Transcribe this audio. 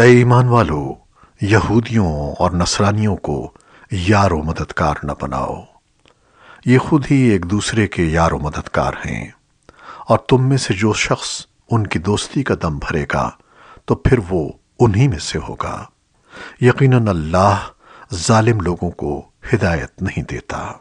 اے ایمان والو، یہودیوں اور نصرانیوں کو یار و مددگار نہ بناؤ۔ یہ خود ہی ایک دوسرے کے یار و مددگار ہیں۔ اور تم میں سے جو شخص ان کی دوستی کا دم بھرے گا، تو پھر وہ انہی میں سے ہوگا۔ یقیناً اللہ ظالم لوگوں کو ہدایت نہیں دیتا۔